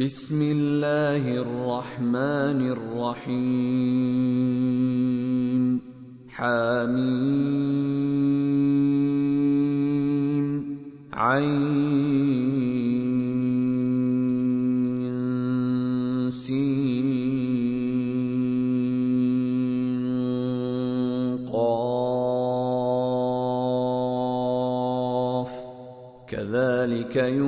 بسم الله الرحمن الرحيم. حميم. عين. قاف. كذلك يوحي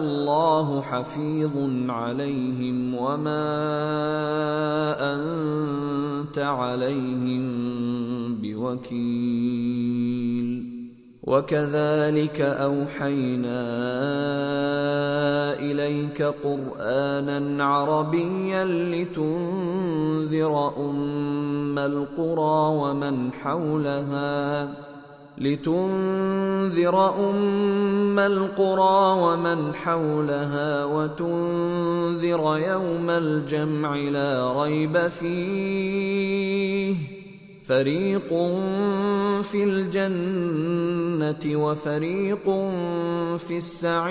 الله حفيظ عليهم وما أنت عليهم بوكيل. وكذلك أوحينا إليك قرآنا عربيا لتنذر أم القرى ومن حولها. لتنذر أم القرى ومن حولها وتنذر يوم الجمع لا ريب فيه. فريق في الجنة وفريق في السعير.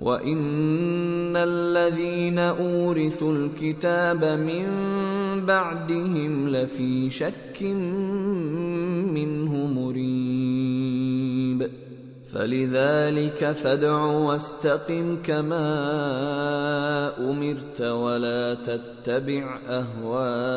وان الذين اورثوا الكتاب من بعدهم لفي شك منه مريب فلذلك فادع واستقم كما امرت ولا تتبع اهواءهم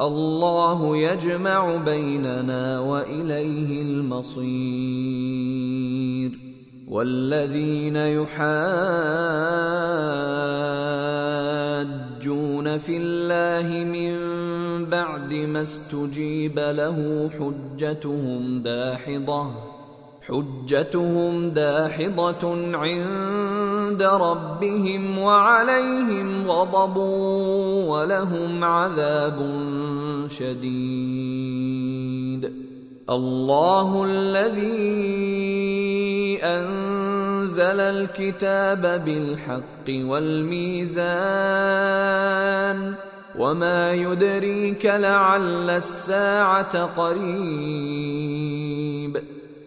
الله يجمع بيننا وإليه المصير. والذين يحاجون في الله من بعد ما استجيب له حجتهم داحضة. حجتهم داحضة عند ربهم وعليهم غضب ولهم عذاب شديد. الله الذي أنزل الكتاب بالحق والميزان وما يدريك لعل الساعة قريب.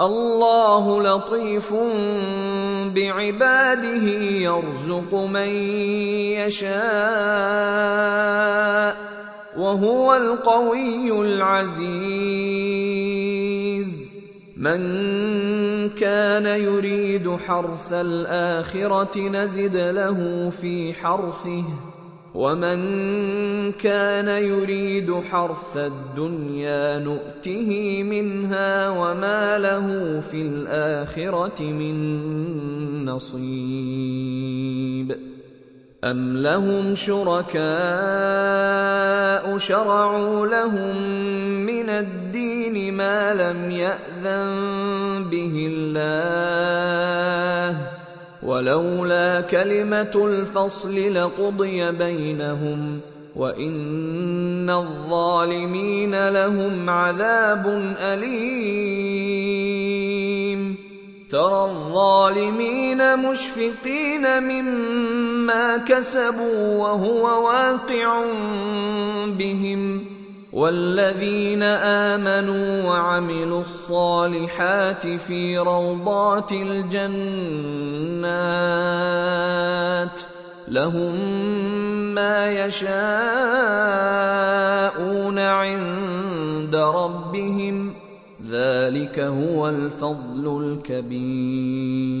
الله لطيف بعباده يرزق من يشاء وهو القوي العزيز. من كان يريد حرث الآخرة نزد له في حرثه. ومن كان يريد حرث الدنيا نؤته منها وما له في الاخره من نصيب ام لهم شركاء شرعوا لهم من الدين ما لم ياذن به الله ولولا كلمة الفصل لقضي بينهم وإن الظالمين لهم عذاب أليم. ترى الظالمين مشفقين مما كسبوا وهو واقع بهم. والذين آمنوا وعملوا الصالحات في روضات الجنات لهم ما يشاءون عند ربهم ذلك هو الفضل الكبير.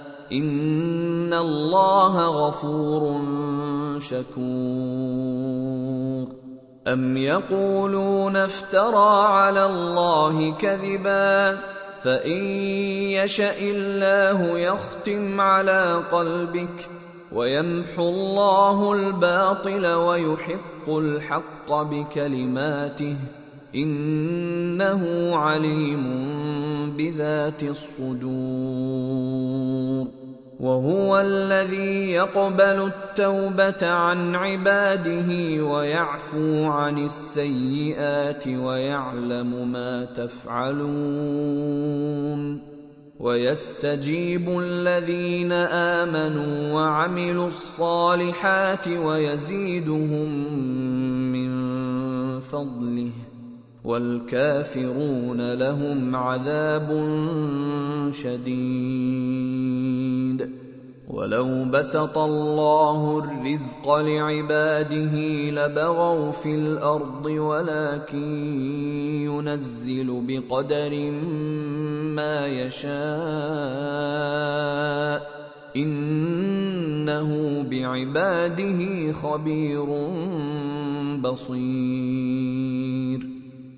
ان الله غفور شكور ام يقولون افترى على الله كذبا فان يشا الله يختم على قلبك ويمحو الله الباطل ويحق الحق بكلماته انه عليم بذات الصدور وهو الذي يقبل التوبة عن عباده ويعفو عن السيئات ويعلم ما تفعلون ويستجيب الذين آمنوا وعملوا الصالحات ويزيدهم من فضله والكافرون لهم عذاب شديد ولو بسط الله الرزق لعباده لبغوا في الأرض ولكن ينزل بقدر ما يشاء انه بعباده خبير بصير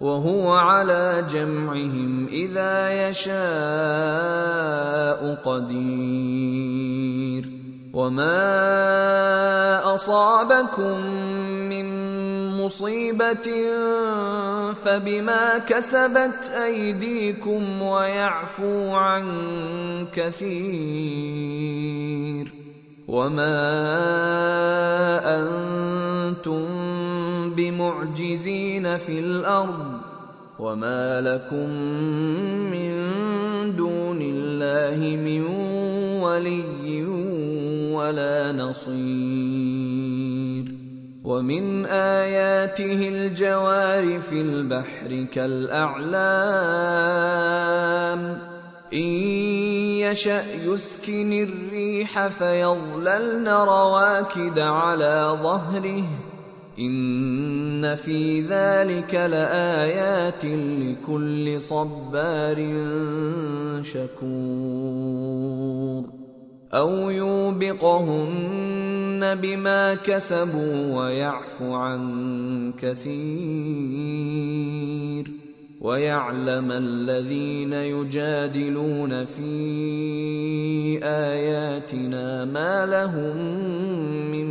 وهو على جمعهم إذا يشاء قدير. وما اصابكم من مصيبه فبما كسبت ايديكم ويعفو عن كثير. وما أنتم بمعجزين في الأرض وما لكم من دون الله من ولي ولا نصير ومن آياته الجوار في البحر كالأعلام إن يشأ يسكن الريح فيظللن رواكد على ظهره ان في ذلك لايات لكل صبار شكور أو يوبقهن بما كسبوا ويعفو عن كثير ويعلم الذين يجادلون في اياتنا ما لهم من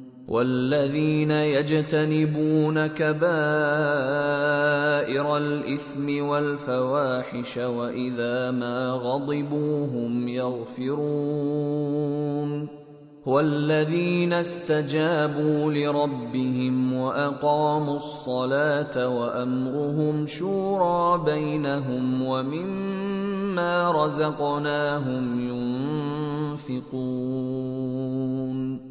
والذين يجتنبون كبائر الإثم والفواحش وإذا ما غضبوا هم يغفرون والذين استجابوا لربهم وأقاموا الصلاة وأمرهم شورى بينهم ومما رزقناهم ينفقون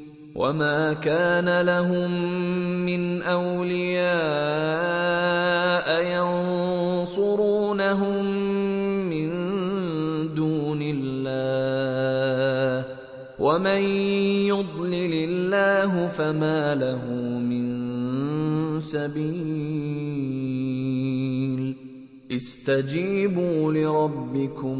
وما كان لهم من اولياء ينصرونهم من دون الله ومن يضلل الله فما له من سبيل استجيبوا لربكم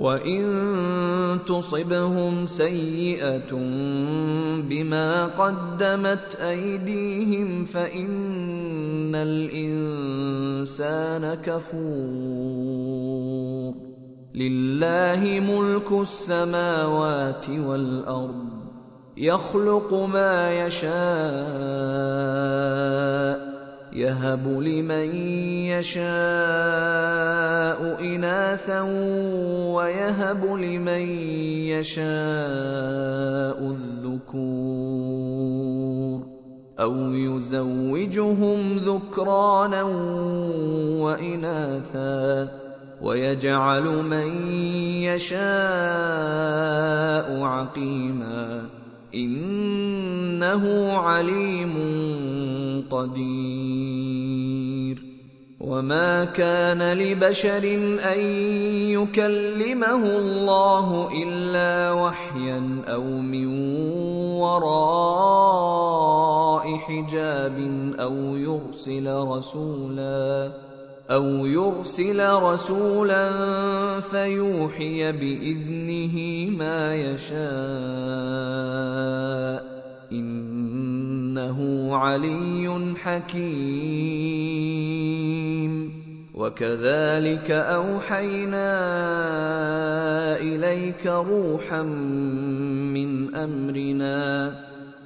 وان تصبهم سيئه بما قدمت ايديهم فان الانسان كفور لله ملك السماوات والارض يخلق ما يشاء يهب لمن يشاء إناثا ويهب لمن يشاء الذكور أو يزوجهم ذكرانا وإناثا ويجعل من يشاء عقيما إنه عليم قدير. وما كان لبشر أن يكلمه الله إلا وحيا أو من وراء حجاب أو يرسل رسولا. أو يرسل رسولا فيوحي باذنه ما يشاء انه علي حكيم. وكذلك اوحينا اليك روحا من امرنا